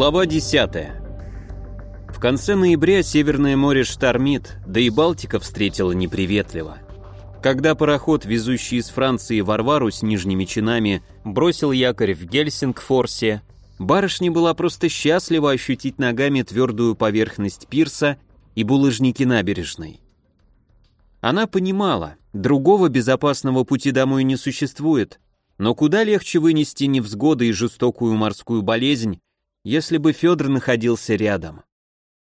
Глава 10. В конце ноября Северное море штормит, да и Балтика встретила неприветливо. Когда пароход, везущий из Франции Варвару с нижними чинами, бросил якорь в Гельсингфорсе, барышня была просто счастлива ощутить ногами твердую поверхность пирса и булыжники набережной. Она понимала, другого безопасного пути домой не существует, но куда легче вынести невзгоды и жестокую морскую болезнь, если бы Федор находился рядом.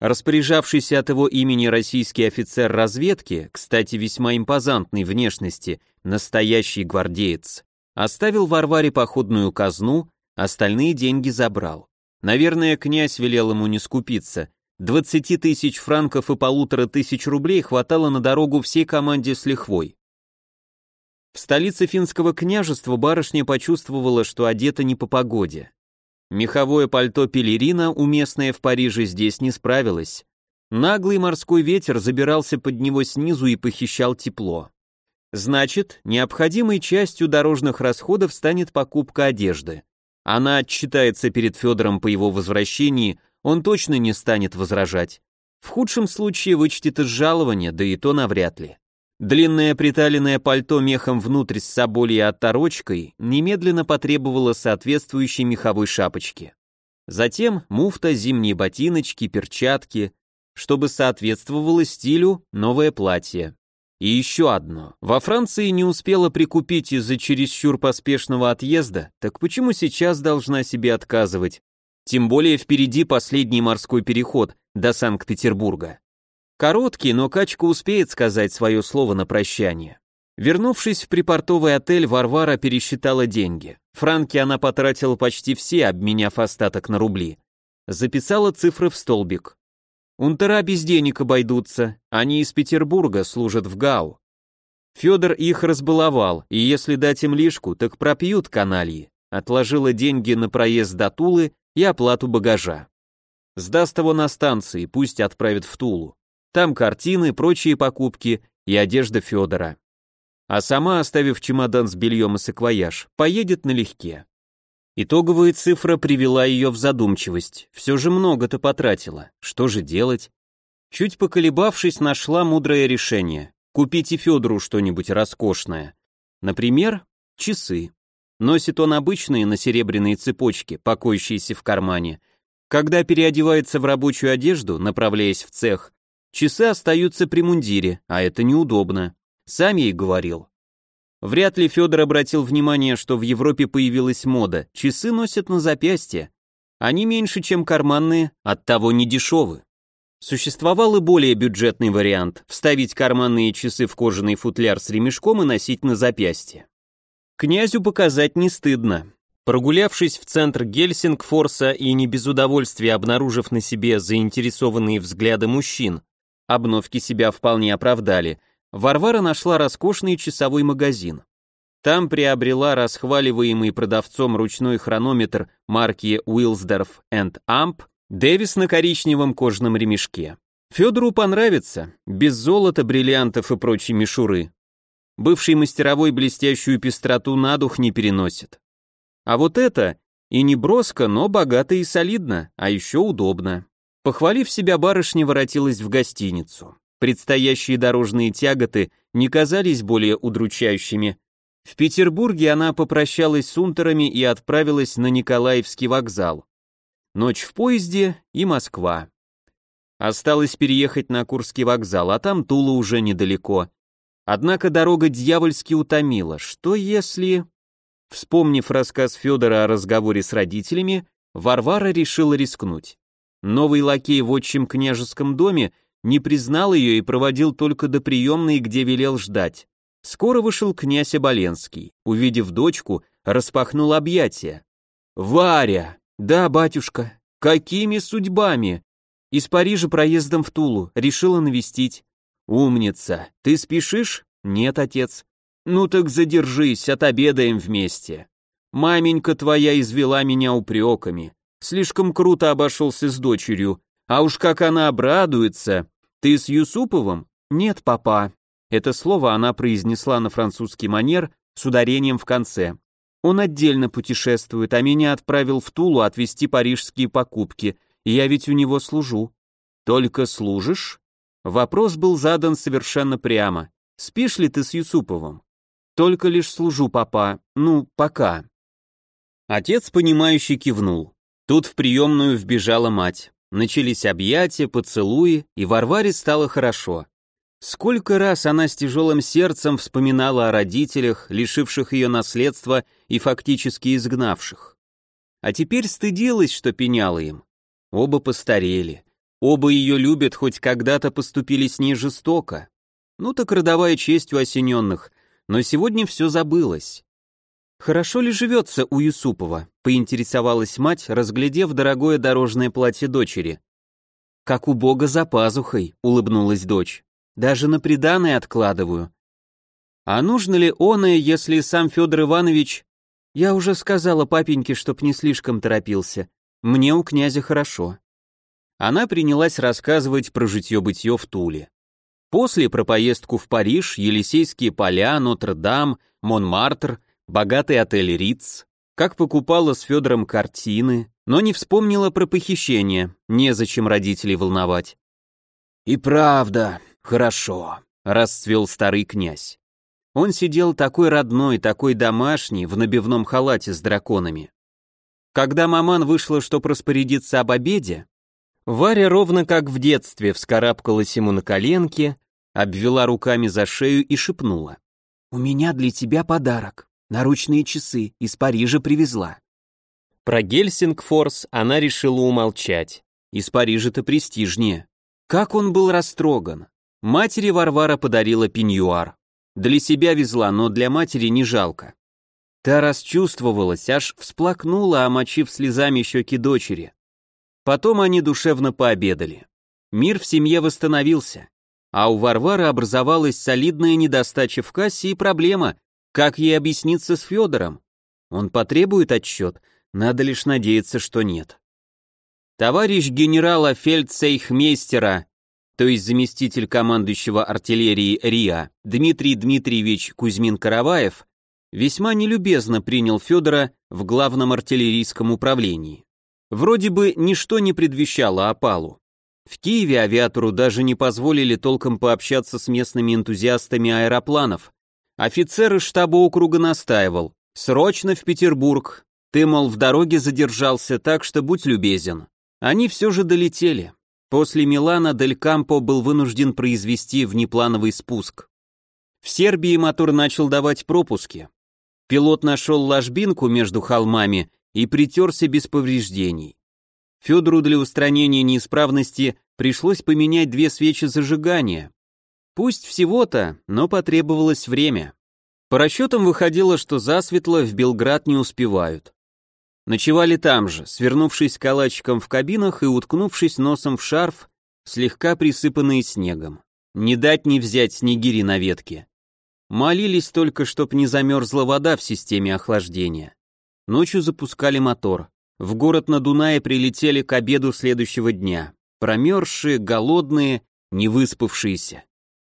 Распоряжавшийся от его имени российский офицер разведки, кстати, весьма импозантной внешности, настоящий гвардеец, оставил Варваре походную казну, остальные деньги забрал. Наверное, князь велел ему не скупиться. 20 тысяч франков и полутора тысяч рублей хватало на дорогу всей команде с лихвой. В столице финского княжества барышня почувствовала, что одета не по погоде. Меховое пальто пелерина, уместное в Париже, здесь не справилось. Наглый морской ветер забирался под него снизу и похищал тепло. Значит, необходимой частью дорожных расходов станет покупка одежды. Она отчитается перед Федором по его возвращении, он точно не станет возражать. В худшем случае вычтет из жалования, да и то навряд ли. Длинное приталенное пальто мехом внутрь с соболей отторочкой немедленно потребовало соответствующей меховой шапочки. Затем муфта, зимние ботиночки, перчатки, чтобы соответствовало стилю новое платье. И еще одно. Во Франции не успела прикупить из-за чересчур поспешного отъезда, так почему сейчас должна себе отказывать? Тем более впереди последний морской переход до Санкт-Петербурга. Короткий, но качка успеет сказать свое слово на прощание. Вернувшись в припортовый отель, Варвара пересчитала деньги. Франки она потратила почти все, обменяв остаток на рубли. Записала цифры в столбик. Унтера без денег обойдутся, они из Петербурга служат в ГАУ. Федор их разбаловал, и если дать им лишку, так пропьют канальи. Отложила деньги на проезд до Тулы и оплату багажа. Сдаст его на станции, пусть отправят в Тулу. Там картины, прочие покупки и одежда Федора. А сама, оставив чемодан с бельем и саквояж, поедет налегке. Итоговая цифра привела ее в задумчивость. Все же много-то потратила. Что же делать? Чуть поколебавшись, нашла мудрое решение. Купите Федору что-нибудь роскошное. Например, часы. Носит он обычные на серебряной цепочке, покоящиеся в кармане. Когда переодевается в рабочую одежду, направляясь в цех, Часы остаются при мундире, а это неудобно. Сам ей говорил. Вряд ли Федор обратил внимание, что в Европе появилась мода. Часы носят на запястье. Они меньше, чем карманные, оттого не дешевы. Существовал и более бюджетный вариант – вставить карманные часы в кожаный футляр с ремешком и носить на запястье. Князю показать не стыдно. Прогулявшись в центр Гельсингфорса и не без удовольствия обнаружив на себе заинтересованные взгляды мужчин, Обновки себя вполне оправдали. Варвара нашла роскошный часовой магазин. Там приобрела расхваливаемый продавцом ручной хронометр марки Wilsdorf Amp Дэвис на коричневом кожаном ремешке. Федору понравится, без золота, бриллиантов и прочей мишуры. Бывший мастеровой блестящую пестроту на дух не переносит. А вот это и не броско, но богато и солидно, а еще удобно. Похвалив себя, барышня воротилась в гостиницу. Предстоящие дорожные тяготы не казались более удручающими. В Петербурге она попрощалась с унтерами и отправилась на Николаевский вокзал. Ночь в поезде и Москва. Осталось переехать на Курский вокзал, а там Тула уже недалеко. Однако дорога дьявольски утомила. Что если... Вспомнив рассказ Федора о разговоре с родителями, Варвара решила рискнуть. Новый лакей в отчим княжеском доме не признал ее и проводил только до приемной, где велел ждать. Скоро вышел князь Оболенский. Увидев дочку, распахнул объятия. «Варя! Да, батюшка! Какими судьбами?» Из Парижа проездом в Тулу, решила навестить. «Умница! Ты спешишь?» «Нет, отец». «Ну так задержись, отобедаем вместе. Маменька твоя извела меня упреками. Слишком круто обошелся с дочерью. А уж как она обрадуется. Ты с Юсуповым? Нет, папа. Это слово она произнесла на французский манер с ударением в конце. Он отдельно путешествует, а меня отправил в Тулу отвезти парижские покупки, я ведь у него служу. Только служишь? Вопрос был задан совершенно прямо. Спишь ли ты с Юсуповым? Только лишь служу, папа. Ну, пока. Отец, понимающий, кивнул. Тут в приемную вбежала мать. Начались объятия, поцелуи, и Варваре стало хорошо. Сколько раз она с тяжелым сердцем вспоминала о родителях, лишивших ее наследства и фактически изгнавших. А теперь стыдилась, что пеняла им. Оба постарели. Оба ее любят, хоть когда-то поступили с ней жестоко. Ну так родовая честь у осененных, но сегодня все забылось. «Хорошо ли живется у Юсупова?» — поинтересовалась мать, разглядев дорогое дорожное платье дочери. «Как у бога за пазухой», — улыбнулась дочь. «Даже на приданое откладываю». «А нужно ли оное, если сам Федор Иванович...» «Я уже сказала папеньке, чтоб не слишком торопился. Мне у князя хорошо». Она принялась рассказывать про житье-бытье в Туле. После про поездку в Париж, Елисейские поля, Нотр-Дам, Монмартр — богатый отель Риц, как покупала с Федором картины, но не вспомнила про похищение, незачем родителей волновать. «И правда, хорошо», — расцвел старый князь. Он сидел такой родной, такой домашний, в набивном халате с драконами. Когда маман вышла, чтоб распорядиться об обеде, Варя ровно как в детстве вскарабкалась ему на коленки, обвела руками за шею и шепнула. «У меня для тебя подарок. Наручные часы из Парижа привезла. Про Гельсингфорс она решила умолчать. Из Парижа-то престижнее. Как он был растроган. Матери Варвара подарила пеньюар. Для себя везла, но для матери не жалко. Та расчувствовалась, аж всплакнула, омочив слезами щеки дочери. Потом они душевно пообедали. Мир в семье восстановился. А у Варвары образовалась солидная недостача в кассе и проблема, как ей объясниться с Федором? Он потребует отчет, надо лишь надеяться, что нет. Товарищ генерала фельдсейхмейстера, то есть заместитель командующего артиллерии РИА, Дмитрий Дмитриевич Кузьмин-Караваев, весьма нелюбезно принял Федора в главном артиллерийском управлении. Вроде бы ничто не предвещало опалу. В Киеве авиатору даже не позволили толком пообщаться с местными энтузиастами аэропланов, Офицер из штаба округа настаивал. «Срочно в Петербург. Ты, мол, в дороге задержался, так что будь любезен». Они все же долетели. После Милана Дель Кампо был вынужден произвести внеплановый спуск. В Сербии мотор начал давать пропуски. Пилот нашел ложбинку между холмами и притерся без повреждений. Федору для устранения неисправности пришлось поменять две свечи зажигания, Пусть всего-то, но потребовалось время. По расчетам выходило, что засветло в Белград не успевают. Ночевали там же, свернувшись калачиком в кабинах и уткнувшись носом в шарф, слегка присыпанные снегом. Не дать не взять снегири на ветке. Молились только, чтоб не замерзла вода в системе охлаждения. Ночью запускали мотор. В город на Дунае прилетели к обеду следующего дня. Промерзшие, голодные, невыспавшиеся.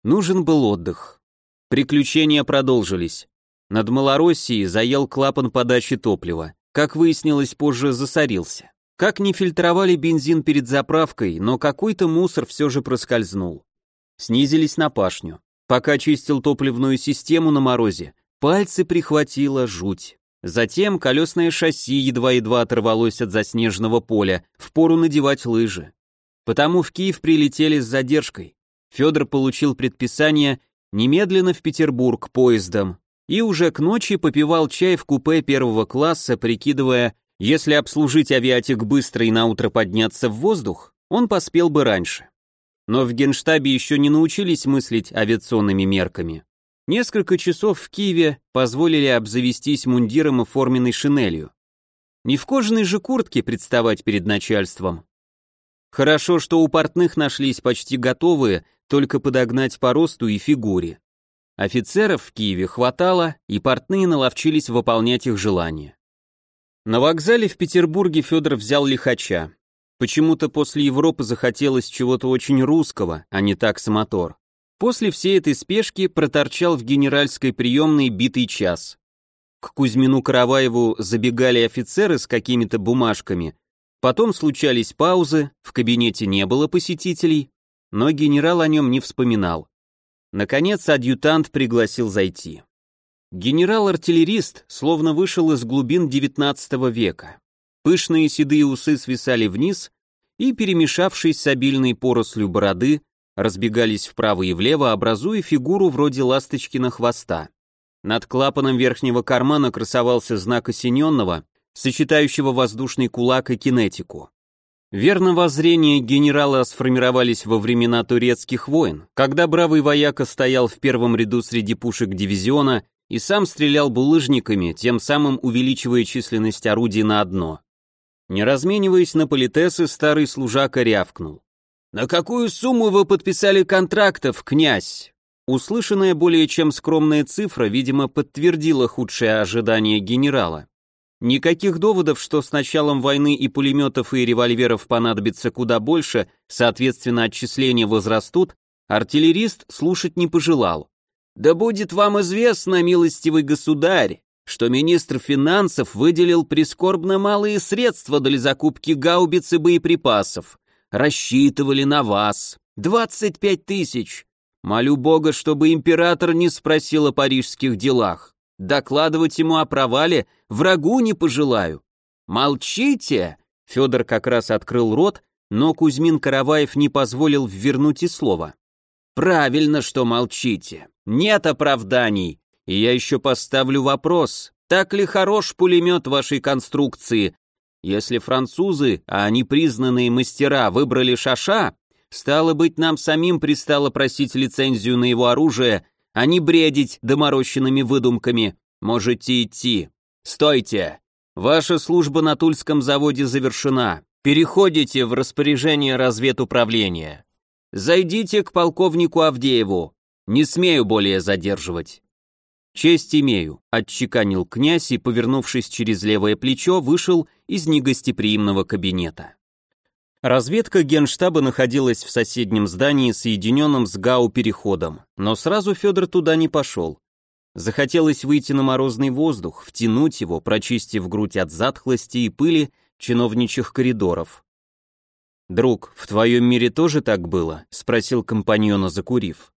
Нужен был отдых. Приключения продолжились. Над Малороссией заел клапан подачи топлива. Как выяснилось, позже засорился. Как не фильтровали бензин перед заправкой, но какой-то мусор все же проскользнул. Снизились на пашню. Пока чистил топливную систему на морозе, пальцы прихватило жуть. Затем колесное шасси едва-едва оторвалось от заснеженного поля, впору надевать лыжи. Потому в Киев прилетели с задержкой. Федор получил предписание немедленно в Петербург поездом и уже к ночи попивал чай в купе первого класса, прикидывая, если обслужить авиатик быстро и наутро подняться в воздух, он поспел бы раньше. Но в генштабе еще не научились мыслить авиационными мерками. Несколько часов в Киеве позволили обзавестись мундиром и форменной шинелью. Не в кожаной же куртке представать перед начальством. Хорошо, что у портных нашлись почти готовые, только подогнать по росту и фигуре. Офицеров в Киеве хватало, и портные наловчились выполнять их желания. На вокзале в Петербурге Федор взял лихача. Почему-то после Европы захотелось чего-то очень русского, а не таксомотор. После всей этой спешки проторчал в генеральской приемной битый час. к Кузьмину Караваеву забегали офицеры с какими-то бумажками, потом случались паузы, в кабинете не было посетителей, но генерал о нем не вспоминал. Наконец адъютант пригласил зайти. Генерал-артиллерист словно вышел из глубин XIX века. Пышные седые усы свисали вниз и, перемешавшись с обильной порослью бороды, разбегались вправо и влево, образуя фигуру вроде ласточкина хвоста. Над клапаном верхнего кармана красовался знак осененного, сочетающего воздушный кулак и кинетику. Верно воззрения генерала сформировались во времена турецких войн, когда бравый вояка стоял в первом ряду среди пушек дивизиона и сам стрелял булыжниками, тем самым увеличивая численность орудий на одно. Не размениваясь на политесы, старый служака рявкнул. «На какую сумму вы подписали контрактов, князь?» Услышанная более чем скромная цифра, видимо, подтвердила худшее ожидание генерала. Никаких доводов, что с началом войны и пулеметов, и револьверов понадобится куда больше, соответственно, отчисления возрастут, артиллерист слушать не пожелал. «Да будет вам известно, милостивый государь, что министр финансов выделил прискорбно малые средства для закупки гаубиц и боеприпасов. Рассчитывали на вас. 25 тысяч. Молю Бога, чтобы император не спросил о парижских делах. Докладывать ему о провале врагу не пожелаю. Молчите!» Федор как раз открыл рот, но Кузьмин Караваев не позволил ввернуть и слова. «Правильно, что молчите. Нет оправданий. И я еще поставлю вопрос, так ли хорош пулемет вашей конструкции? Если французы, а они признанные мастера, выбрали шаша, стало быть, нам самим пристало просить лицензию на его оружие, а не бредить доморощенными выдумками. Можете идти. Стойте. Ваша служба на Тульском заводе завершена. Переходите в распоряжение разведуправления. Зайдите к полковнику Авдееву. Не смею более задерживать. «Честь имею», — отчеканил князь и, повернувшись через левое плечо, вышел из негостеприимного кабинета. Разведка генштаба находилась в соседнем здании, соединенном с ГАУ-переходом, но сразу Федор туда не пошел. Захотелось выйти на морозный воздух, втянуть его, прочистив грудь от затхлости и пыли чиновничьих коридоров. «Друг, в твоем мире тоже так было?» — спросил компаньона, закурив.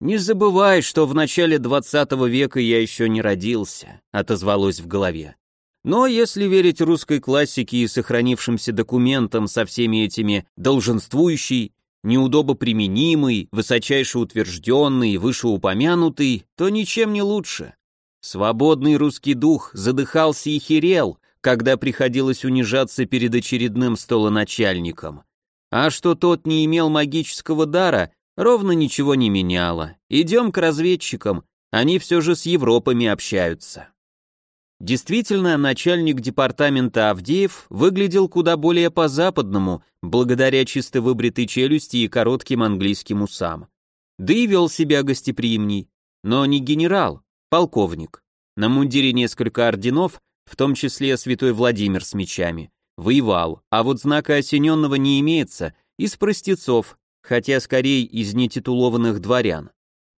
«Не забывай, что в начале двадцатого века я еще не родился», — отозвалось в голове. Но если верить русской классике и сохранившимся документам со всеми этими долженствующий, неудобоприменимый, высочайше утвержденный, вышеупомянутый, то ничем не лучше. Свободный русский дух задыхался и херел, когда приходилось унижаться перед очередным столоначальником. А что тот не имел магического дара, ровно ничего не меняло. Идем к разведчикам, они все же с Европами общаются. Действительно, начальник департамента Авдеев выглядел куда более по-западному, благодаря чисто выбритой челюсти и коротким английским усам. Да и вел себя гостеприимней. Но не генерал, полковник. На мундире несколько орденов, в том числе святой Владимир с мечами. Воевал, а вот знака осененного не имеется, из простецов, хотя скорее из нетитулованных дворян.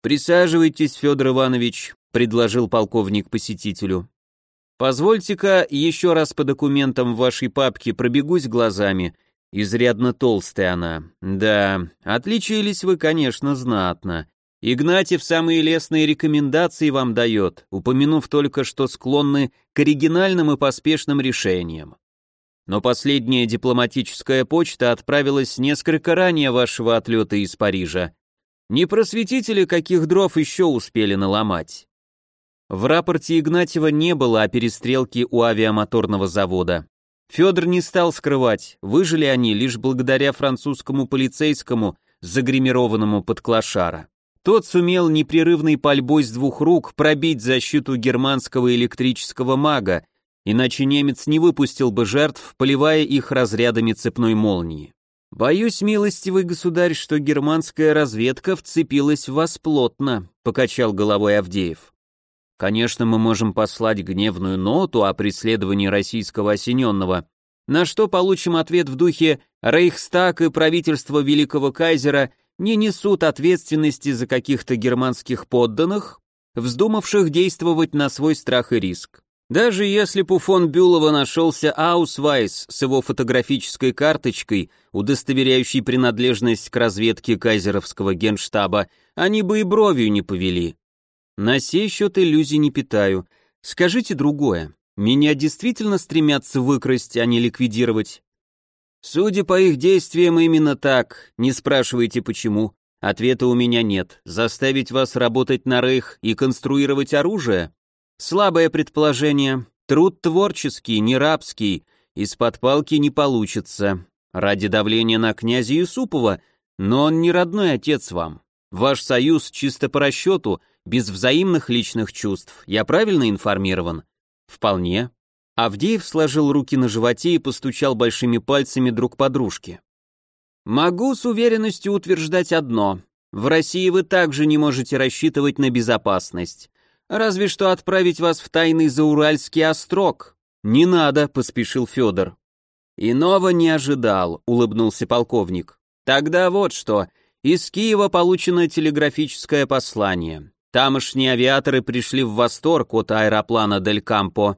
«Присаживайтесь, Федор Иванович», — предложил полковник посетителю. «Позвольте-ка еще раз по документам в вашей папке пробегусь глазами. Изрядно толстая она. Да, отличились вы, конечно, знатно. Игнатьев самые лестные рекомендации вам дает, упомянув только, что склонны к оригинальным и поспешным решениям. Но последняя дипломатическая почта отправилась несколько ранее вашего отлета из Парижа. Не просветители, каких дров еще успели наломать. В рапорте Игнатьева не было о перестрелке у авиамоторного завода. Федор не стал скрывать, выжили они лишь благодаря французскому полицейскому, загримированному под клошара. Тот сумел непрерывной пальбой с двух рук пробить защиту германского электрического мага, иначе немец не выпустил бы жертв, поливая их разрядами цепной молнии. «Боюсь, милостивый государь, что германская разведка вцепилась в вас плотно», — покачал головой Авдеев. «Конечно, мы можем послать гневную ноту о преследовании российского осененного, на что получим ответ в духе «Рейхстаг и правительство великого кайзера не несут ответственности за каких-то германских подданных, вздумавших действовать на свой страх и риск. Даже если бы у фон Бюлова нашелся Аусвайс с его фотографической карточкой, удостоверяющей принадлежность к разведке кайзеровского генштаба, они бы и бровью не повели. На сей счет иллюзий не питаю. Скажите другое. Меня действительно стремятся выкрасть, а не ликвидировать? Судя по их действиям, именно так. Не спрашивайте почему. Ответа у меня нет. Заставить вас работать на рейх и конструировать оружие? Слабое предположение. Труд творческий, не рабский. Из-под палки не получится. Ради давления на князя Юсупова, но он не родной отец вам. Ваш союз чисто по расчету, без взаимных личных чувств. Я правильно информирован? Вполне. Авдеев сложил руки на животе и постучал большими пальцами друг по дружке. Могу с уверенностью утверждать одно. В России вы также не можете рассчитывать на безопасность. Разве что отправить вас в тайный зауральский острог. Не надо, поспешил Федор. Иного не ожидал, улыбнулся полковник. Тогда вот что. Из Киева получено телеграфическое послание. Тамошние авиаторы пришли в восторг от аэроплана Дель Кампо.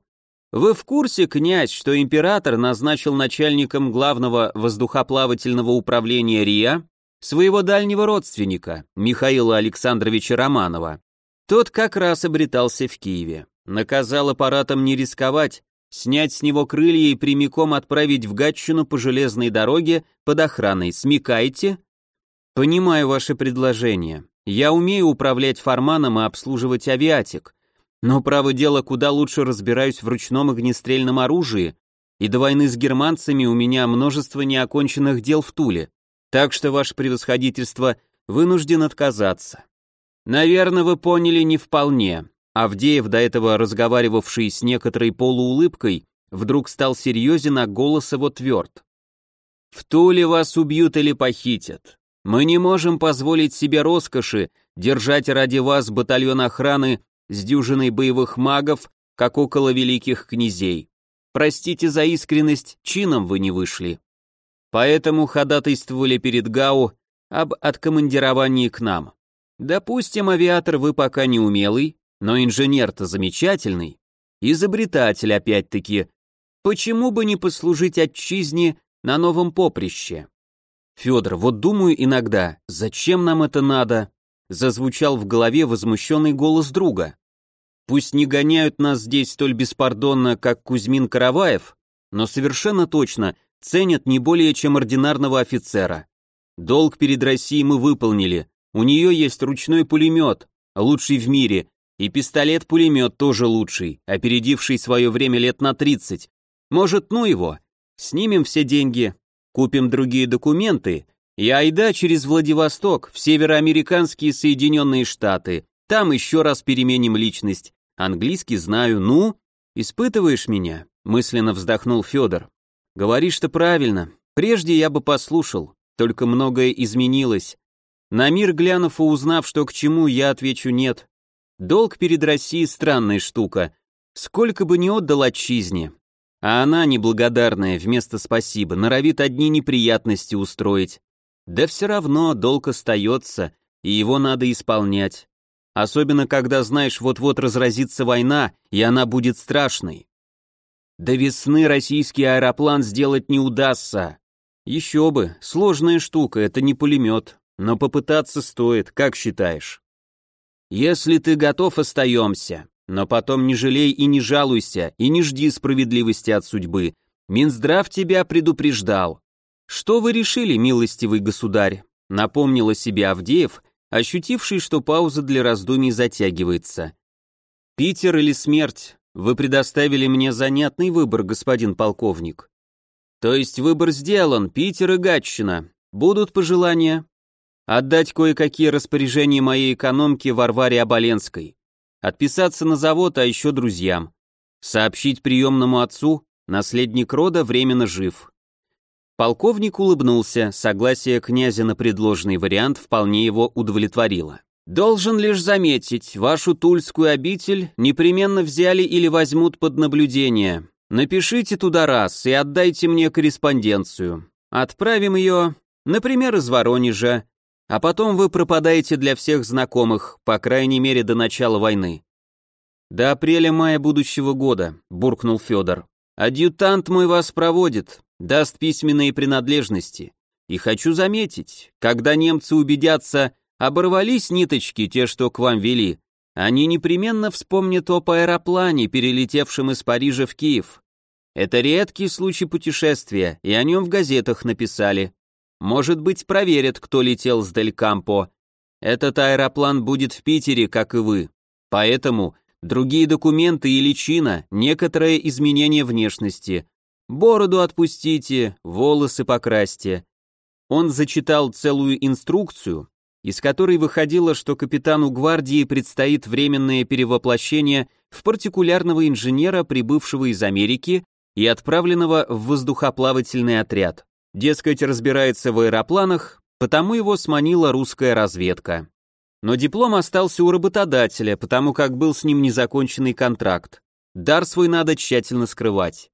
Вы в курсе, князь, что император назначил начальником главного воздухоплавательного управления РИА своего дальнего родственника, Михаила Александровича Романова? Тот как раз обретался в Киеве. Наказал аппаратом не рисковать, снять с него крылья и прямиком отправить в Гатчину по железной дороге под охраной. Смекайте? Понимаю ваше предложение. Я умею управлять форманом и обслуживать авиатик. Но, право дело, куда лучше разбираюсь в ручном огнестрельном оружии, и до войны с германцами у меня множество неоконченных дел в Туле. Так что ваше превосходительство вынужден отказаться. Наверное, вы поняли не вполне. Авдеев, до этого разговаривавший с некоторой полуулыбкой, вдруг стал серьезен, а голос его тверд. В Туле вас убьют или похитят. Мы не можем позволить себе роскоши держать ради вас батальон охраны с дюжиной боевых магов, как около великих князей. Простите за искренность, чином вы не вышли. Поэтому ходатайствовали перед ГАУ об откомандировании к нам. Допустим, авиатор вы пока не умелый, но инженер-то замечательный. Изобретатель опять-таки. Почему бы не послужить отчизне на новом поприще? Федор, вот думаю иногда, зачем нам это надо? Зазвучал в голове возмущенный голос друга. Пусть не гоняют нас здесь столь беспардонно, как Кузьмин Караваев, но совершенно точно ценят не более чем ординарного офицера. Долг перед Россией мы выполнили, у нее есть ручной пулемет, лучший в мире, и пистолет-пулемет тоже лучший, опередивший свое время лет на 30. Может, ну его? Снимем все деньги, купим другие документы, и айда через Владивосток, в североамериканские Соединенные Штаты. Там еще раз переменим личность. Английский знаю, ну? Испытываешь меня?» Мысленно вздохнул Федор. «Говоришь-то правильно. Прежде я бы послушал, только многое изменилось. На мир глянув и узнав, что к чему, я отвечу нет. Долг перед Россией странная штука. Сколько бы ни отдал отчизне. А она, неблагодарная, вместо спасибо, норовит одни неприятности устроить. Да все равно долг остается, и его надо исполнять. Особенно, когда знаешь, вот-вот разразится война, и она будет страшной. До весны российский аэроплан сделать не удастся. Еще бы, сложная штука, это не пулемет. Но попытаться стоит, как считаешь? Если ты готов, остаемся. Но потом не жалей и не жалуйся, и не жди справедливости от судьбы. Минздрав тебя предупреждал. Что вы решили, милостивый государь? Напомнила себе Авдеев, ощутивший, что пауза для раздумий затягивается. Питер или смерть? Вы предоставили мне занятный выбор, господин полковник. То есть выбор сделан, Питер и Гатчина. Будут пожелания? Отдать кое-какие распоряжения моей экономке Варваре Оболенской. Отписаться на завод, а еще друзьям. Сообщить приемному отцу, наследник рода временно жив. Полковник улыбнулся, согласие князя на предложенный вариант вполне его удовлетворило. «Должен лишь заметить, вашу тульскую обитель непременно взяли или возьмут под наблюдение. Напишите туда раз и отдайте мне корреспонденцию. Отправим ее, например, из Воронежа, а потом вы пропадаете для всех знакомых, по крайней мере до начала войны. До апреля-мая будущего года, буркнул Федор. Адъютант мой вас проводит, даст письменные принадлежности. И хочу заметить, когда немцы убедятся, оборвались ниточки, те, что к вам вели, они непременно вспомнят об аэроплане, перелетевшем из Парижа в Киев. Это редкий случай путешествия, и о нем в газетах написали. Может быть, проверят, кто летел с Дель Кампо. Этот аэроплан будет в Питере, как и вы. Поэтому другие документы и личина, некоторое изменение внешности. Бороду отпустите, волосы покрасьте. Он зачитал целую инструкцию, из которой выходило, что капитану гвардии предстоит временное перевоплощение в партикулярного инженера, прибывшего из Америки и отправленного в воздухоплавательный отряд. Дескать, разбирается в аэропланах, потому его сманила русская разведка. Но диплом остался у работодателя, потому как был с ним незаконченный контракт. Дар свой надо тщательно скрывать.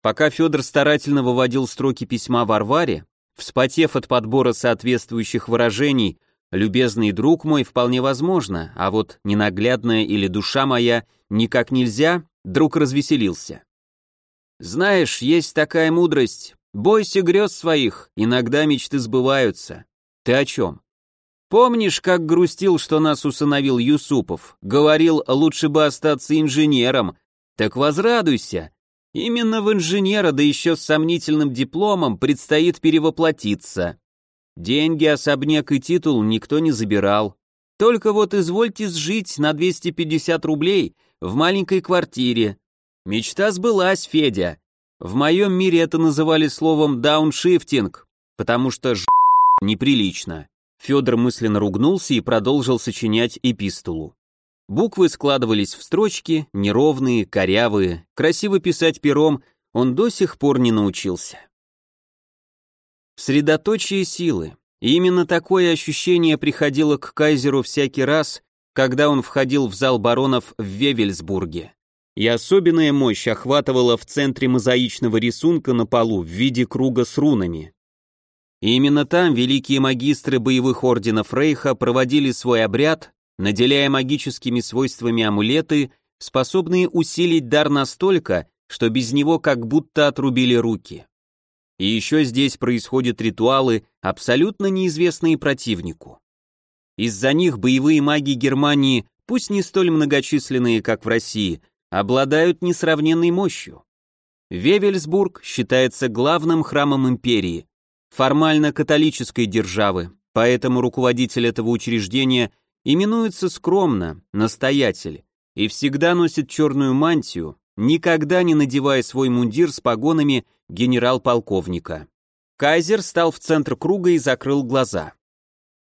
Пока Федор старательно выводил строки письма Варваре, вспотев от подбора соответствующих выражений, Любезный друг мой, вполне возможно, а вот ненаглядная или душа моя никак нельзя, друг развеселился. Знаешь, есть такая мудрость. Бойся грез своих, иногда мечты сбываются. Ты о чем? Помнишь, как грустил, что нас усыновил Юсупов? Говорил, лучше бы остаться инженером. Так возрадуйся. Именно в инженера, да еще с сомнительным дипломом, предстоит перевоплотиться. Деньги, особняк и титул никто не забирал. Только вот извольте сжить на 250 рублей в маленькой квартире. Мечта сбылась, Федя. В моем мире это называли словом дауншифтинг, потому что ж неприлично. Федор мысленно ругнулся и продолжил сочинять эпистолу. Буквы складывались в строчки, неровные, корявые, красиво писать пером он до сих пор не научился. Средоточие силы. Именно такое ощущение приходило к кайзеру всякий раз, когда он входил в зал баронов в Вевельсбурге. И особенная мощь охватывала в центре мозаичного рисунка на полу в виде круга с рунами. И именно там великие магистры боевых орденов Рейха проводили свой обряд, наделяя магическими свойствами амулеты, способные усилить дар настолько, что без него как будто отрубили руки. И еще здесь происходят ритуалы, абсолютно неизвестные противнику. Из-за них боевые маги Германии, пусть не столь многочисленные, как в России, обладают несравненной мощью. Вевельсбург считается главным храмом империи, формально католической державы, поэтому руководитель этого учреждения именуется скромно «настоятель» и всегда носит черную мантию, никогда не надевая свой мундир с погонами генерал-полковника. Кайзер стал в центр круга и закрыл глаза.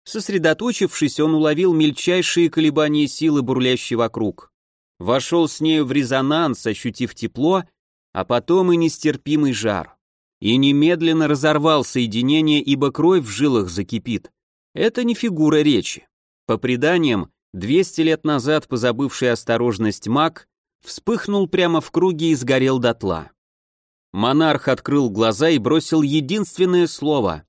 Сосредоточившись, он уловил мельчайшие колебания силы, бурлящей вокруг. Вошел с нею в резонанс, ощутив тепло, а потом и нестерпимый жар. И немедленно разорвал соединение, ибо кровь в жилах закипит. Это не фигура речи. По преданиям, 200 лет назад позабывший осторожность маг вспыхнул прямо в круге и сгорел дотла. Монарх открыл глаза и бросил единственное слово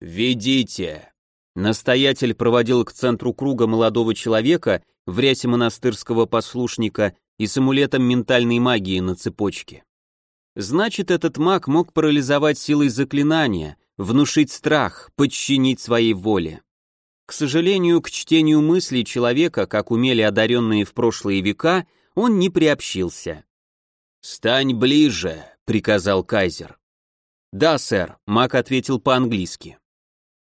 «Ведите». Настоятель проводил к центру круга молодого человека в рясе монастырского послушника и с амулетом ментальной магии на цепочке. Значит, этот маг мог парализовать силой заклинания, внушить страх, подчинить своей воле. К сожалению, к чтению мыслей человека, как умели одаренные в прошлые века, он не приобщился. «Стань ближе», — приказал кайзер. «Да, сэр», — маг ответил по-английски.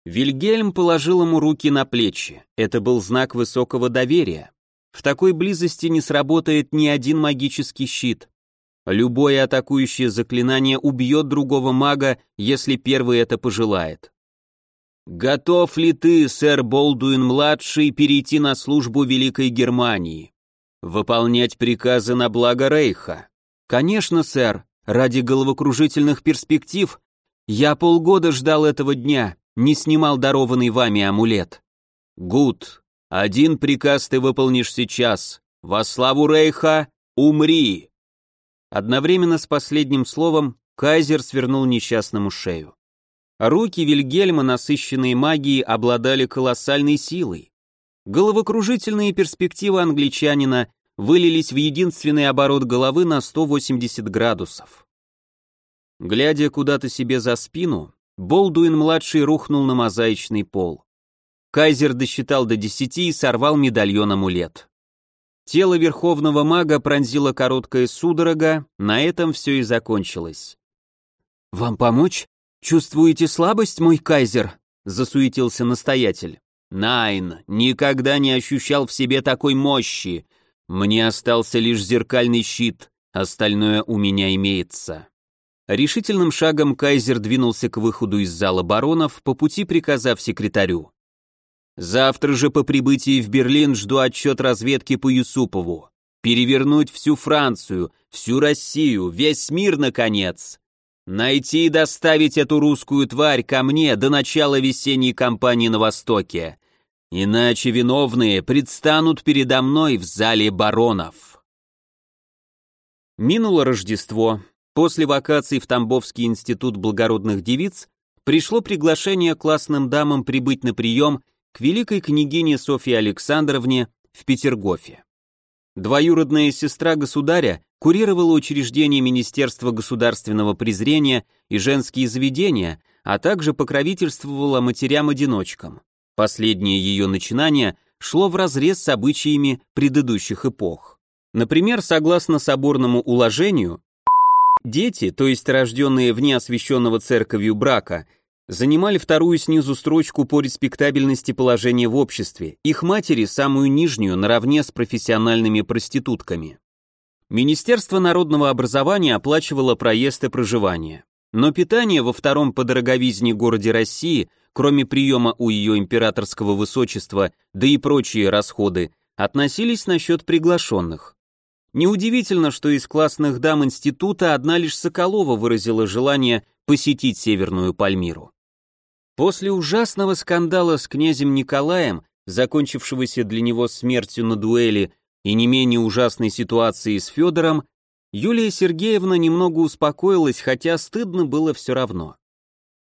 Вильгельм положил ему руки на плечи. Это был знак высокого доверия. В такой близости не сработает ни один магический щит. Любое атакующее заклинание убьет другого мага, если первый это пожелает. «Готов ли ты, сэр Болдуин-младший, перейти на службу Великой Германии?» Выполнять приказы на благо Рейха. Конечно, сэр, ради головокружительных перспектив я полгода ждал этого дня, не снимал дарованный вами амулет. Гуд, один приказ ты выполнишь сейчас. Во славу Рейха умри. Одновременно с последним словом Кайзер свернул несчастному шею. Руки Вильгельма, насыщенные магией, обладали колоссальной силой. Головокружительные перспективы англичанина вылились в единственный оборот головы на 180 градусов. Глядя куда-то себе за спину, Болдуин-младший рухнул на мозаичный пол. Кайзер досчитал до десяти и сорвал медальон амулет. Тело верховного мага пронзила короткая судорога, на этом все и закончилось. «Вам помочь? Чувствуете слабость, мой кайзер?» — засуетился настоятель. «Найн, никогда не ощущал в себе такой мощи. Мне остался лишь зеркальный щит, остальное у меня имеется». Решительным шагом кайзер двинулся к выходу из зала баронов, по пути приказав секретарю. «Завтра же по прибытии в Берлин жду отчет разведки по Юсупову. Перевернуть всю Францию, всю Россию, весь мир, наконец. Найти и доставить эту русскую тварь ко мне до начала весенней кампании на Востоке. Иначе виновные предстанут передо мной в зале баронов». Минуло Рождество, После вакаций в Тамбовский институт благородных девиц пришло приглашение классным дамам прибыть на прием к великой княгине Софье Александровне в Петергофе. Двоюродная сестра государя курировала учреждение Министерства государственного презрения и женские заведения, а также покровительствовала матерям-одиночкам. Последнее ее начинание шло вразрез с обычаями предыдущих эпох. Например, согласно соборному уложению, Дети, то есть рожденные вне освященного церковью брака, занимали вторую снизу строчку по респектабельности положения в обществе, их матери самую нижнюю наравне с профессиональными проститутками. Министерство народного образования оплачивало проезд и проживание. Но питание во втором по дороговизне городе России, кроме приема у ее императорского высочества, да и прочие расходы, относились на счет приглашенных. Неудивительно, что из классных дам института одна лишь Соколова выразила желание посетить Северную Пальмиру. После ужасного скандала с князем Николаем, закончившегося для него смертью на дуэли и не менее ужасной ситуации с Федором, Юлия Сергеевна немного успокоилась, хотя стыдно было все равно.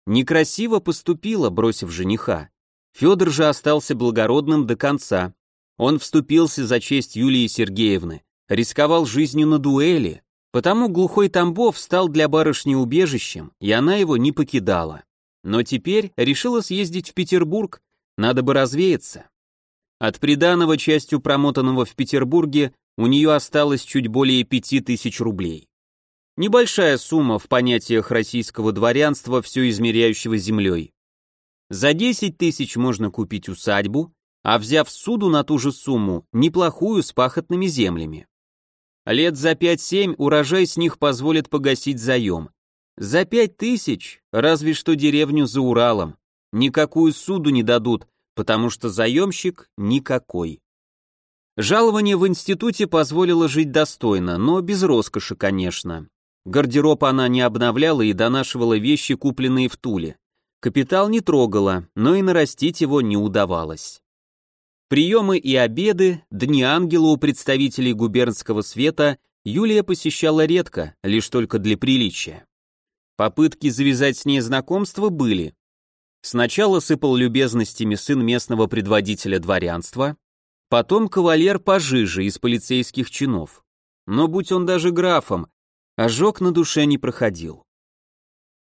Некрасиво поступила, бросив жениха. Федор же остался благородным до конца. Он вступился за честь Юлии Сергеевны, рисковал жизнью на дуэли, потому глухой Тамбов стал для барышни убежищем, и она его не покидала. Но теперь решила съездить в Петербург, надо бы развеяться. От приданого частью промотанного в Петербурге у нее осталось чуть более пяти тысяч рублей. Небольшая сумма в понятиях российского дворянства, все измеряющего землей. За 10 тысяч можно купить усадьбу, а взяв суду на ту же сумму, неплохую с пахотными землями. Лет за пять-семь урожай с них позволит погасить заем. За пять тысяч, разве что деревню за Уралом. Никакую суду не дадут, потому что заемщик никакой. Жалование в институте позволило жить достойно, но без роскоши, конечно. Гардероб она не обновляла и донашивала вещи, купленные в Туле. Капитал не трогала, но и нарастить его не удавалось. Приемы и обеды, дни ангела у представителей губернского света Юлия посещала редко, лишь только для приличия. Попытки завязать с ней знакомство были. Сначала сыпал любезностями сын местного предводителя дворянства, потом кавалер пожиже из полицейских чинов. Но будь он даже графом, ожог на душе не проходил.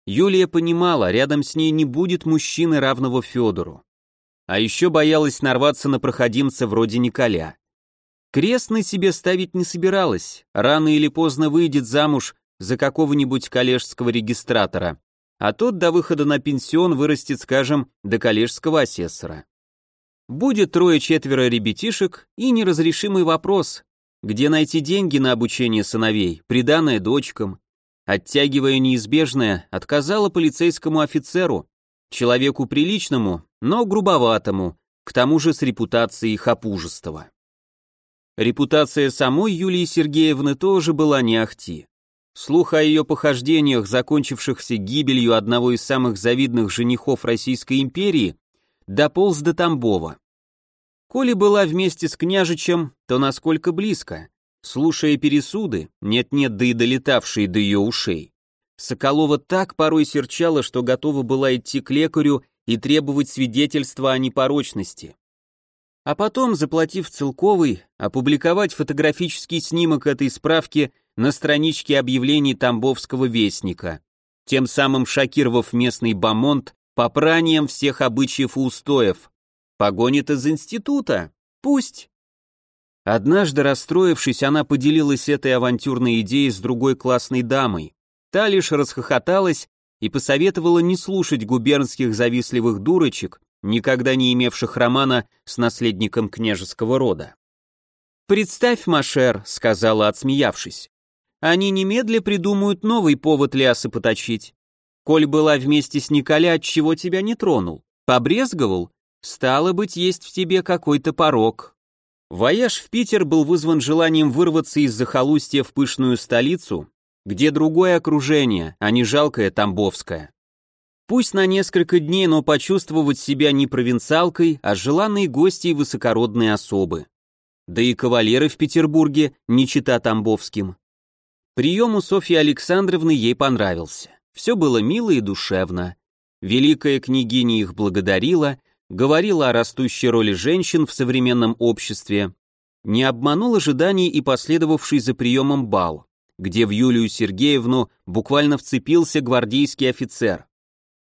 Юлия понимала, рядом с ней не будет мужчины, равного Федору. А еще боялась нарваться на проходимца вроде Николя. Крест на себе ставить не собиралась, рано или поздно выйдет замуж за какого-нибудь коллежского регистратора, а тот до выхода на пенсион вырастет, скажем, до коллежского асессора. Будет трое-четверо ребятишек и неразрешимый вопрос, где найти деньги на обучение сыновей, приданное дочкам. Оттягивая неизбежное, отказала полицейскому офицеру, человеку приличному, но грубоватому, к тому же с репутацией хапужества. Репутация самой Юлии Сергеевны тоже была не ахти. Слух о ее похождениях, закончившихся гибелью одного из самых завидных женихов Российской империи, дополз до Тамбова. Коли была вместе с княжичем, то насколько близко, слушая пересуды, нет-нет, да и долетавшие до ее ушей. Соколова так порой серчала, что готова была идти к лекарю и требовать свидетельства о непорочности. а потом, заплатив целковый, опубликовать фотографический снимок этой справки на страничке объявлений Тамбовского вестника, тем самым шокировав местный бомонд попранием всех обычаев и устоев. Погонит из института? Пусть. Однажды, расстроившись, она поделилась этой авантюрной идеей с другой классной дамой. Та лишь расхохоталась и посоветовала не слушать губернских завистливых дурочек, никогда не имевших романа с наследником княжеского рода. «Представь, Машер», — сказала, отсмеявшись, — «они немедля придумают новый повод лясы поточить. Коль была вместе с Николя, чего тебя не тронул? Побрезговал? Стало быть, есть в тебе какой-то порог». Вояж в Питер был вызван желанием вырваться из захолустья в пышную столицу, где другое окружение, а не жалкое Тамбовское. Пусть на несколько дней, но почувствовать себя не провинциалкой, а желанной гостьей высокородной особы. Да и кавалеры в Петербурге не чета Тамбовским. Прием у Софьи Александровны ей понравился. Все было мило и душевно. Великая княгиня их благодарила, говорила о растущей роли женщин в современном обществе, не обманул ожиданий и последовавший за приемом бал, где в Юлию Сергеевну буквально вцепился гвардейский офицер.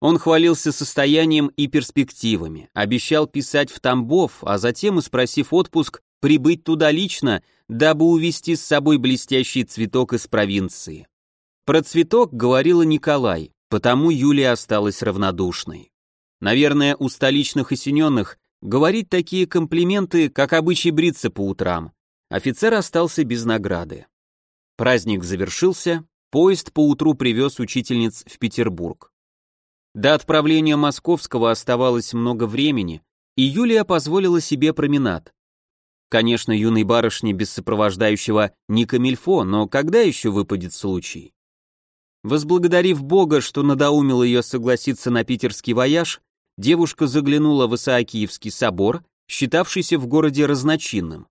Он хвалился состоянием и перспективами, обещал писать в Тамбов, а затем, спросив отпуск, прибыть туда лично, дабы увезти с собой блестящий цветок из провинции. Про цветок говорила Николай, потому Юлия осталась равнодушной. Наверное, у столичных осененных говорить такие комплименты, как обычай бриться по утрам. Офицер остался без награды. Праздник завершился, поезд поутру привез учительниц в Петербург. До отправления московского оставалось много времени, и Юлия позволила себе променад. Конечно, юной барышне без сопровождающего не камильфо, но когда еще выпадет случай? Возблагодарив Бога, что надоумил ее согласиться на питерский вояж, девушка заглянула в Исаакиевский собор, считавшийся в городе разночинным.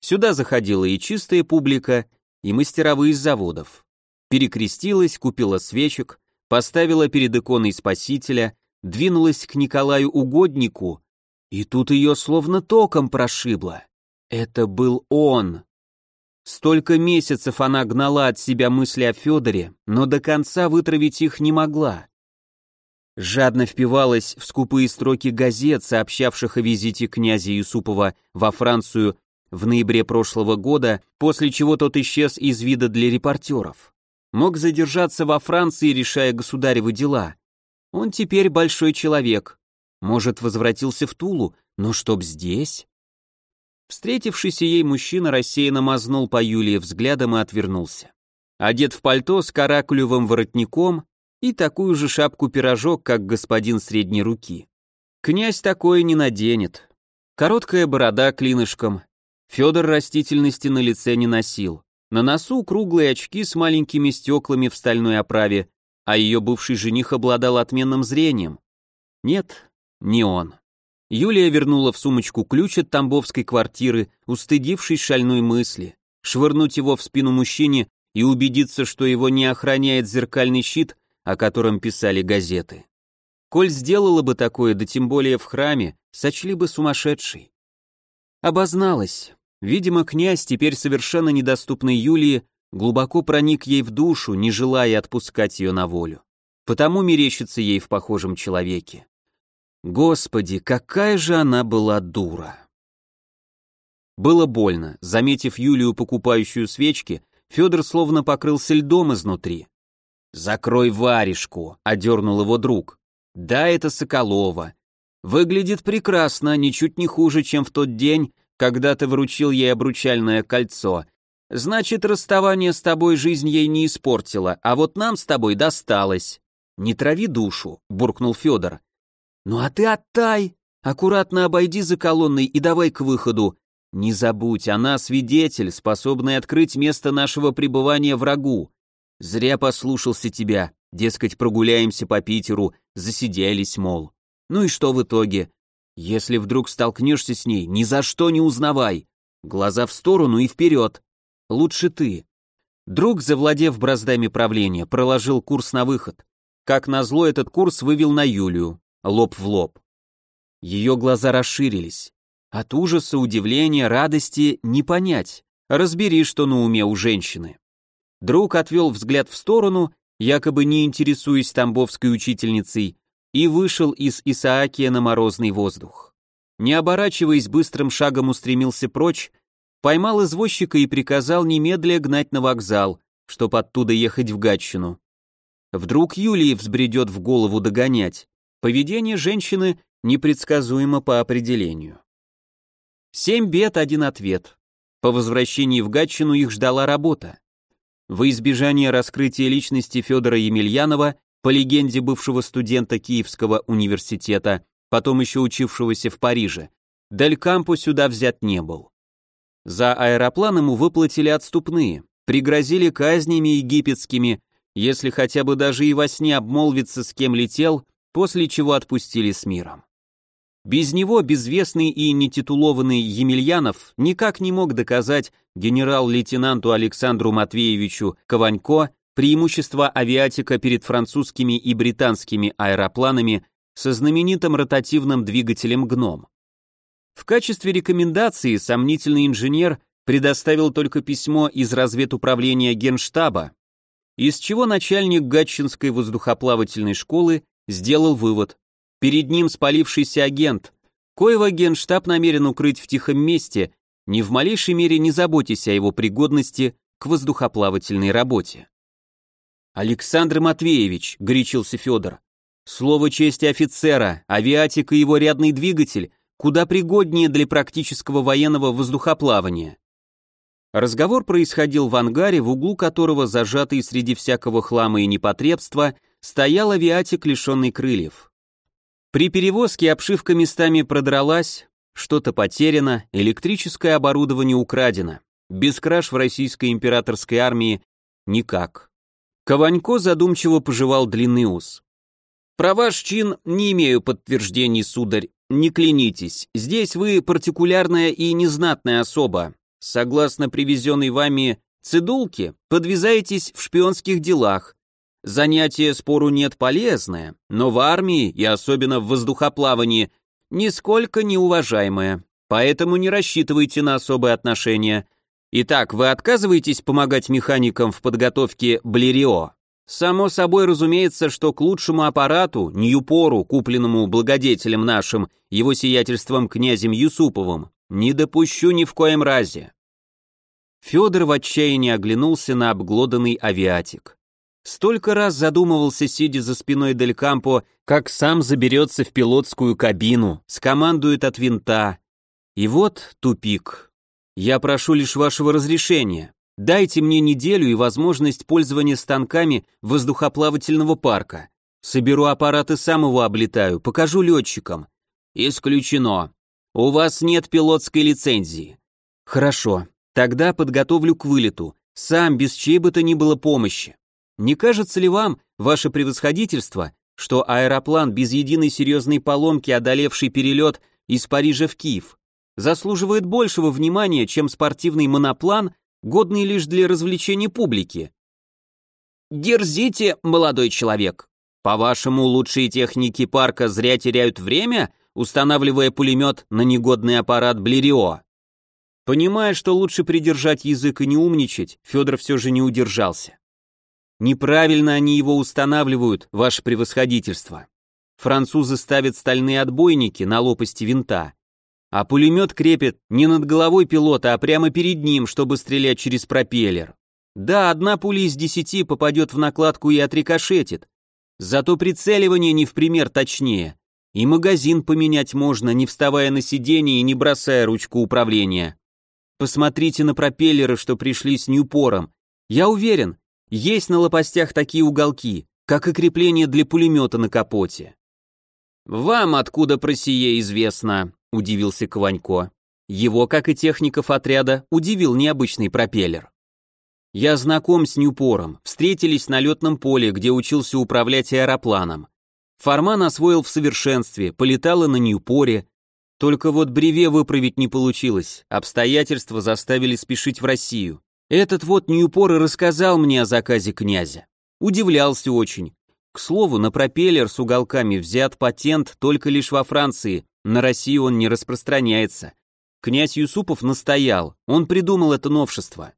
Сюда заходила и чистая публика, и мастеровые заводов. Перекрестилась, купила свечек, поставила перед иконой Спасителя, двинулась к Николаю Угоднику, и тут ее словно током прошибло. Это был он. Столько месяцев она гнала от себя мысли о Федоре, но до конца вытравить их не могла жадно впивалась в скупые строки газет, сообщавших о визите князя Юсупова во Францию в ноябре прошлого года, после чего тот исчез из вида для репортеров. Мог задержаться во Франции, решая государевы дела. Он теперь большой человек. Может, возвратился в Тулу, но чтоб здесь? Встретившийся ей мужчина рассеянно мазнул по Юлии взглядом и отвернулся. Одет в пальто с каракулевым воротником, и такую же шапку-пирожок, как господин средней руки. Князь такое не наденет. Короткая борода клинышком. Федор растительности на лице не носил. На носу круглые очки с маленькими стеклами в стальной оправе, а ее бывший жених обладал отменным зрением. Нет, не он. Юлия вернула в сумочку ключ от тамбовской квартиры, устыдившись шальной мысли. Швырнуть его в спину мужчине и убедиться, что его не охраняет зеркальный щит, о котором писали газеты. Коль сделала бы такое, да тем более в храме, сочли бы сумасшедшей. Обозналась. Видимо, князь, теперь совершенно недоступный Юлии, глубоко проник ей в душу, не желая отпускать ее на волю. Потому мерещится ей в похожем человеке. Господи, какая же она была дура! Было больно. Заметив Юлию, покупающую свечки, Федор словно покрылся льдом изнутри. «Закрой варежку», — одернул его друг. «Да, это Соколова. Выглядит прекрасно, ничуть не хуже, чем в тот день, когда ты вручил ей обручальное кольцо. Значит, расставание с тобой жизнь ей не испортило, а вот нам с тобой досталось». «Не трави душу», — буркнул Федор. «Ну а ты оттай! Аккуратно обойди за колонной и давай к выходу. Не забудь, она свидетель, способный открыть место нашего пребывания врагу. Зря послушался тебя, дескать, прогуляемся по Питеру, засиделись, мол. Ну и что в итоге? Если вдруг столкнешься с ней, ни за что не узнавай. Глаза в сторону и вперед. Лучше ты. Друг, завладев браздами правления, проложил курс на выход. Как назло, этот курс вывел на Юлию, лоб в лоб. Ее глаза расширились. От ужаса, удивления, радости не понять. Разбери, что на уме у женщины. Друг отвел взгляд в сторону, якобы не интересуясь тамбовской учительницей, и вышел из Исаакия на морозный воздух. Не оборачиваясь, быстрым шагом устремился прочь, поймал извозчика и приказал немедля гнать на вокзал, чтоб оттуда ехать в Гатчину. Вдруг Юлии взбредет в голову догонять. Поведение женщины непредсказуемо по определению. Семь бед, один ответ. По возвращении в Гатчину их ждала работа. Во избежание раскрытия личности Федора Емельянова, по легенде бывшего студента Киевского университета, потом еще учившегося в Париже, Дель Кампо сюда взят не был. За аэроплан ему выплатили отступные, пригрозили казнями египетскими, если хотя бы даже и во сне обмолвиться с кем летел, после чего отпустили с миром. Без него безвестный и нетитулованный Емельянов никак не мог доказать генерал-лейтенанту Александру Матвеевичу Кованько преимущество авиатика перед французскими и британскими аэропланами со знаменитым ротативным двигателем «Гном». В качестве рекомендации сомнительный инженер предоставил только письмо из разведуправления Генштаба, из чего начальник Гатчинской воздухоплавательной школы сделал вывод, Перед ним спалившийся агент, коего генштаб намерен укрыть в тихом месте, ни в малейшей мере не заботясь о его пригодности к воздухоплавательной работе. «Александр Матвеевич», — горячился Федор, — «слово чести офицера, авиатик и его рядный двигатель куда пригоднее для практического военного воздухоплавания». Разговор происходил в ангаре, в углу которого, зажатый среди всякого хлама и непотребства, стоял авиатик, лишенный крыльев. При перевозке обшивка местами продралась, что-то потеряно, электрическое оборудование украдено. Без краж в российской императорской армии никак. Кованько задумчиво пожевал длинный ус. «Про ваш чин не имею подтверждений, сударь, не клянитесь. Здесь вы партикулярная и незнатная особа. Согласно привезенной вами цедулке, подвязаетесь в шпионских делах, Занятие, спору нет, полезное, но в армии, и особенно в воздухоплавании, нисколько неуважаемое, поэтому не рассчитывайте на особые отношения. Итак, вы отказываетесь помогать механикам в подготовке Блерио? Само собой разумеется, что к лучшему аппарату, Ньюпору, купленному благодетелем нашим, его сиятельством князем Юсуповым, не допущу ни в коем разе. Федор в отчаянии оглянулся на обглоданный авиатик. Столько раз задумывался, сидя за спиной Дель Кампо, как сам заберется в пилотскую кабину, скомандует от винта. И вот тупик. Я прошу лишь вашего разрешения. Дайте мне неделю и возможность пользования станками воздухоплавательного парка. Соберу аппараты сам его облетаю, покажу летчикам. Исключено. У вас нет пилотской лицензии. Хорошо, тогда подготовлю к вылету. Сам, без чьей бы то ни было помощи. Не кажется ли вам, ваше превосходительство, что аэроплан без единой серьезной поломки, одолевший перелет из Парижа в Киев, заслуживает большего внимания, чем спортивный моноплан, годный лишь для развлечения публики? Дерзите, молодой человек. По-вашему, лучшие техники парка зря теряют время, устанавливая пулемет на негодный аппарат Блерио? Понимая, что лучше придержать язык и не умничать, Федор все же не удержался. Неправильно они его устанавливают, ваше превосходительство. Французы ставят стальные отбойники на лопасти винта, а пулемет крепят не над головой пилота, а прямо перед ним, чтобы стрелять через пропеллер. Да, одна пуля из десяти попадет в накладку и отрикошетит, зато прицеливание не в пример точнее. И магазин поменять можно, не вставая на сиденье и не бросая ручку управления. Посмотрите на пропеллеры, что пришли с Ньюпором. Я уверен, есть на лопастях такие уголки, как и крепление для пулемета на капоте. «Вам откуда про сие известно?» – удивился Кванько. Его, как и техников отряда, удивил необычный пропеллер. «Я знаком с Ньюпором, встретились на летном поле, где учился управлять аэропланом. Форман освоил в совершенстве, полетала на Ньюпоре. Только вот бреве выправить не получилось, обстоятельства заставили спешить в Россию. Этот вот Ньюпор и рассказал мне о заказе князя. Удивлялся очень. К слову, на пропеллер с уголками взят патент только лишь во Франции, на Россию он не распространяется, Князь Юсупов настоял, он придумал это новшество.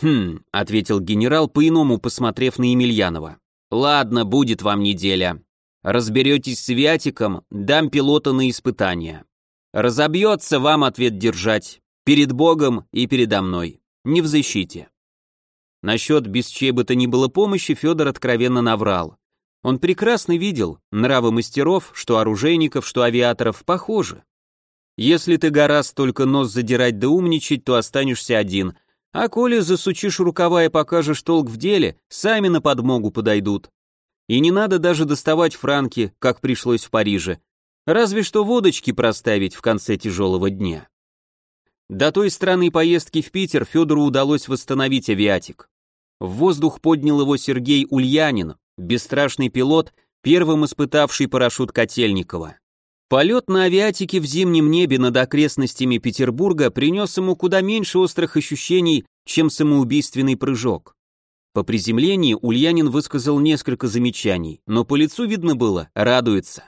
«Хм», — ответил генерал, по-иному посмотрев на Емельянова. «Ладно, будет вам неделя. Разберетесь с Вятиком, дам пилота на испытание. Разобьется вам ответ держать. Перед Богом и передо мной. Не в защите». Насчет без чьей бы то ни было помощи Федор откровенно наврал. Он прекрасно видел, нравы мастеров, что оружейников, что авиаторов, похожи. Если ты гораздо только нос задирать да умничать, то останешься один, а коли засучишь рукава и покажешь толк в деле, сами на подмогу подойдут. И не надо даже доставать франки, как пришлось в Париже, разве что водочки проставить в конце тяжелого дня. До той странной поездки в Питер Федору удалось восстановить авиатик. В воздух поднял его Сергей Ульянин, бесстрашный пилот, первым испытавший парашют Котельникова. Полет на авиатике в зимнем небе над окрестностями Петербурга принес ему куда меньше острых ощущений, чем самоубийственный прыжок. По приземлении Ульянин высказал несколько замечаний, но по лицу видно было, радуется.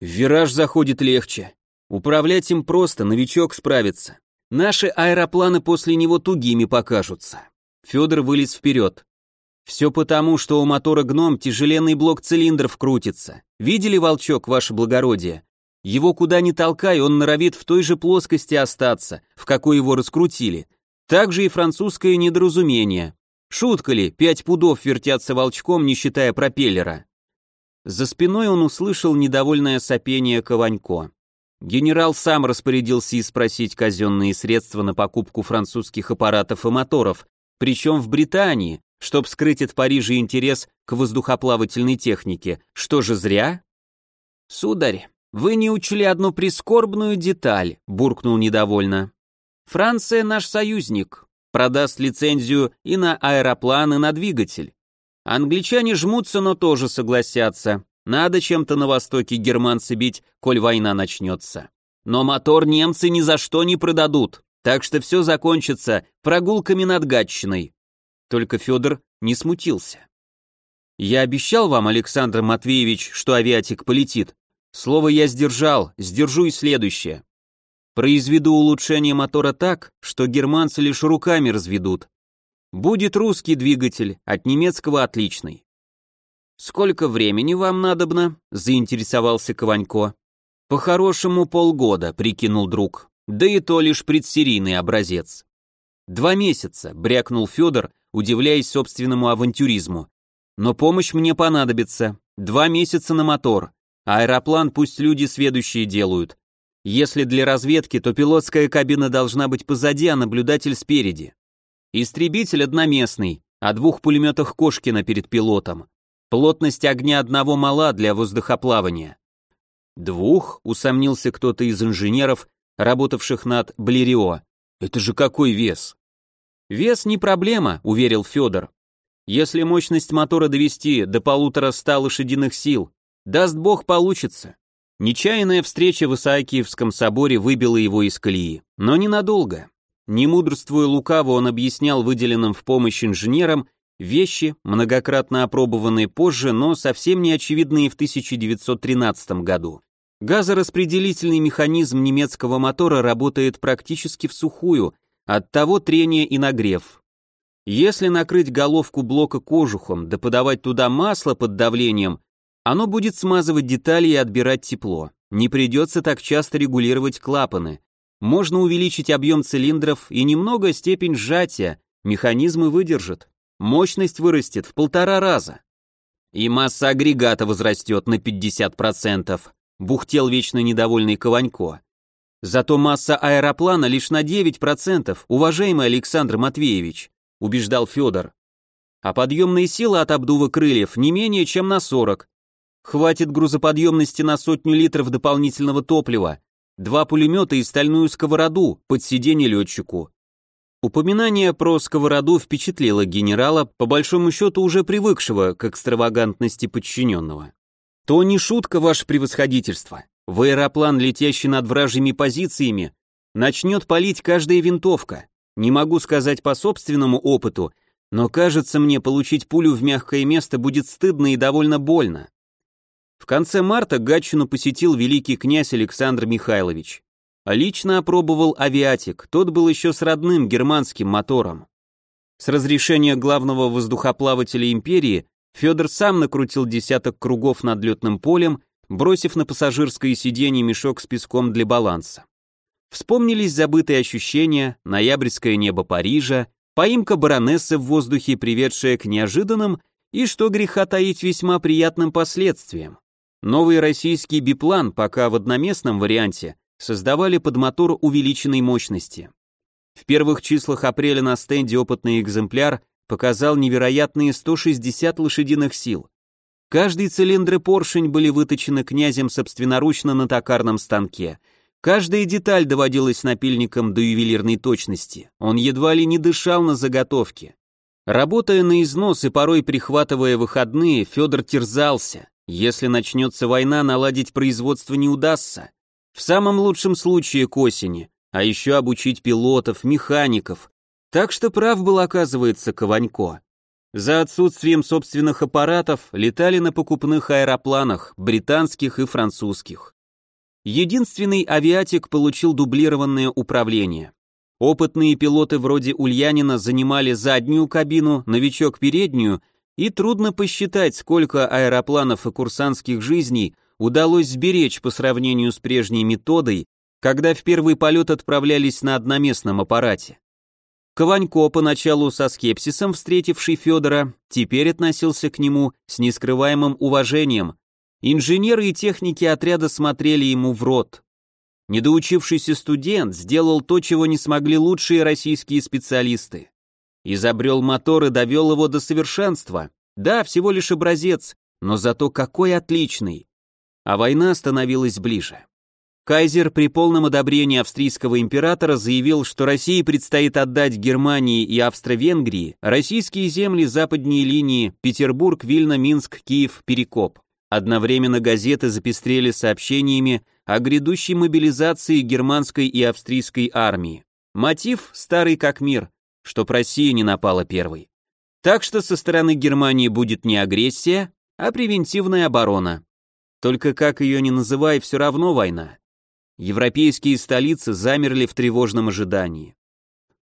В вираж заходит легче. Управлять им просто, новичок справится. Наши аэропланы после него тугими покажутся. Федор вылез вперед. Все потому, что у мотора «Гном» тяжеленный блок цилиндров крутится. Видели, волчок, ваше благородие? Его куда ни толкай, он норовит в той же плоскости остаться, в какой его раскрутили. Так же и французское недоразумение. Шутка ли, пять пудов вертятся волчком, не считая пропеллера. За спиной он услышал недовольное сопение Кованько. Генерал сам распорядился и спросить казенные средства на покупку французских аппаратов и моторов, причем в Британии, чтобы скрыть от Парижа интерес к воздухоплавательной технике. Что же зря? Сударь, «Вы не учли одну прискорбную деталь», — буркнул недовольно. «Франция наш союзник, продаст лицензию и на аэроплан, и на двигатель. Англичане жмутся, но тоже согласятся. Надо чем-то на востоке германцы бить, коль война начнется. Но мотор немцы ни за что не продадут, так что все закончится прогулками над Гатчиной». Только Федор не смутился. «Я обещал вам, Александр Матвеевич, что авиатик полетит», Слово я сдержал, сдержу и следующее. Произведу улучшение мотора так, что германцы лишь руками разведут. Будет русский двигатель, от немецкого отличный. «Сколько времени вам надобно?» – заинтересовался Кованько. «По-хорошему полгода», – прикинул друг. «Да и то лишь предсерийный образец». «Два месяца», – брякнул Федор, удивляясь собственному авантюризму. «Но помощь мне понадобится. Два месяца на мотор. Аэроплан пусть люди сведущие делают. Если для разведки, то пилотская кабина должна быть позади, а наблюдатель спереди. Истребитель одноместный, о двух пулеметах Кошкина перед пилотом. Плотность огня одного мала для воздухоплавания. Двух, усомнился кто-то из инженеров, работавших над Блерио. Это же какой вес? Вес не проблема, уверил Федор. Если мощность мотора довести до полутора ста лошадиных сил, Даст бог, получится. Нечаянная встреча в Исаакиевском соборе выбила его из колеи, но ненадолго. Не мудрствуя лукаво, он объяснял выделенным в помощь инженерам вещи, многократно опробованные позже, но совсем не очевидные в 1913 году. Газораспределительный механизм немецкого мотора работает практически в сухую, оттого трение и нагрев. Если накрыть головку блока кожухом, да подавать туда масло под давлением, оно будет смазывать детали и отбирать тепло. Не придется так часто регулировать клапаны. Можно увеличить объем цилиндров и немного степень сжатия, механизмы выдержат. Мощность вырастет в полтора раза. И масса агрегата возрастет на 50%, бухтел вечно недовольный Кованько. Зато масса аэроплана лишь на 9%, уважаемый Александр Матвеевич, убеждал Федор. А подъемные силы от обдува крыльев не менее чем на 40, Хватит грузоподъемности на сотню литров дополнительного топлива, два пулемета и стальную сковороду под сиденье летчику. Упоминание про сковороду впечатлило генерала, по большому счету уже привыкшего к экстравагантности подчиненного. То не шутка, ваше превосходительство. В аэроплан, летящий над вражьими позициями, начнет палить каждая винтовка. Не могу сказать по собственному опыту, но кажется мне, получить пулю в мягкое место будет стыдно и довольно больно. В конце марта Гатчину посетил великий князь Александр Михайлович. Лично опробовал авиатик, тот был еще с родным германским мотором. С разрешения главного воздухоплавателя империи Федор сам накрутил десяток кругов над летным полем, бросив на пассажирское сиденье мешок с песком для баланса. Вспомнились забытые ощущения, ноябрьское небо Парижа, поимка баронессы в воздухе, приведшая к неожиданным и, что греха таить, весьма приятным последствиям. Новый российский биплан, пока в одноместном варианте, создавали под мотор увеличенной мощности. В первых числах апреля на стенде опытный экземпляр показал невероятные 160 лошадиных сил. Каждый цилиндр и поршень были выточены князем собственноручно на токарном станке. Каждая деталь доводилась напильником до ювелирной точности. Он едва ли не дышал на заготовке. Работая на износ и порой прихватывая выходные, Федор терзался. Если начнется война, наладить производство не удастся. В самом лучшем случае к осени, а еще обучить пилотов, механиков. Так что прав был, оказывается, Кованько. За отсутствием собственных аппаратов летали на покупных аэропланах, британских и французских. Единственный авиатик получил дублированное управление. Опытные пилоты вроде Ульянина занимали заднюю кабину, новичок переднюю, и трудно посчитать, сколько аэропланов и курсантских жизней удалось сберечь по сравнению с прежней методой, когда в первый полет отправлялись на одноместном аппарате. Кованько, поначалу со скепсисом встретивший Федора, теперь относился к нему с нескрываемым уважением. Инженеры и техники отряда смотрели ему в рот. Недоучившийся студент сделал то, чего не смогли лучшие российские специалисты. Изобрел мотор и довел его до совершенства. Да, всего лишь образец, но зато какой отличный а война становилась ближе. Кайзер при полном одобрении австрийского императора заявил, что России предстоит отдать Германии и Австро-Венгрии российские земли западней линии Петербург, Вильна, Минск, Киев, Перекоп. Одновременно газеты запестрели сообщениями о грядущей мобилизации германской и австрийской армии. Мотив старый как мир, чтоб Россия не напала первой. Так что со стороны Германии будет не агрессия, а превентивная оборона. Только как ее ни называй, все равно война. Европейские столицы замерли в тревожном ожидании.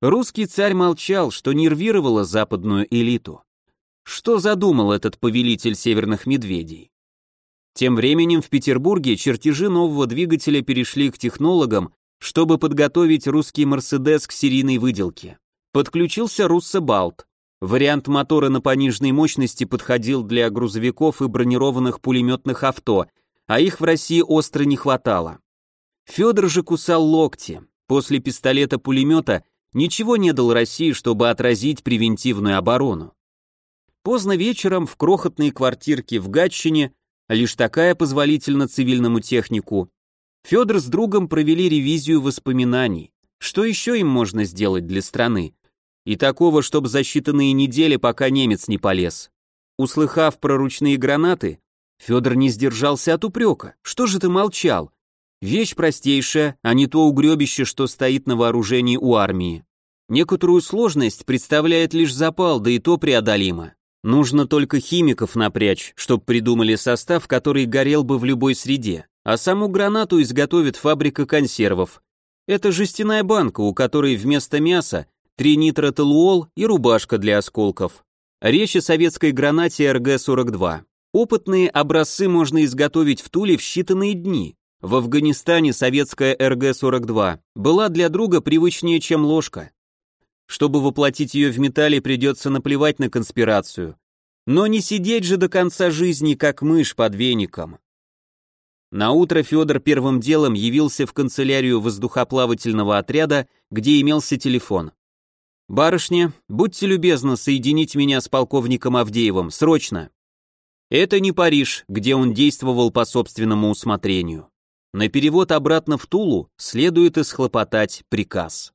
Русский царь молчал, что нервировало западную элиту. Что задумал этот повелитель северных медведей? Тем временем в Петербурге чертежи нового двигателя перешли к технологам, чтобы подготовить русский «Мерседес» к серийной выделке. Подключился Руссо-Балт. Вариант мотора на пониженной мощности подходил для грузовиков и бронированных пулеметных авто, а их в России остро не хватало. Федор же кусал локти. После пистолета-пулемета ничего не дал России, чтобы отразить превентивную оборону. Поздно вечером в крохотной квартирке в Гатчине, лишь такая позволительна цивильному технику, Федор с другом провели ревизию воспоминаний. Что еще им можно сделать для страны? И такого, чтобы за считанные недели, пока немец не полез. Услыхав про ручные гранаты, Федор не сдержался от упрека. Что же ты молчал? Вещь простейшая, а не то угребище, что стоит на вооружении у армии. Некоторую сложность представляет лишь запал, да и то преодолимо. Нужно только химиков напрячь, чтоб придумали состав, который горел бы в любой среде, а саму гранату изготовит фабрика консервов. Это жестяная банка, у которой вместо мяса тринитротолуол и рубашка для осколков. Речь о советской гранате РГ-42. Опытные образцы можно изготовить в Туле в считанные дни. В Афганистане советская РГ-42 была для друга привычнее, чем ложка. Чтобы воплотить ее в металле, придется наплевать на конспирацию. Но не сидеть же до конца жизни, как мышь под веником. На утро Федор первым делом явился в канцелярию воздухоплавательного отряда, где имелся телефон. «Барышня, будьте любезны соединить меня с полковником Авдеевым, срочно!» Это не Париж, где он действовал по собственному усмотрению. На перевод обратно в Тулу следует исхлопотать приказ.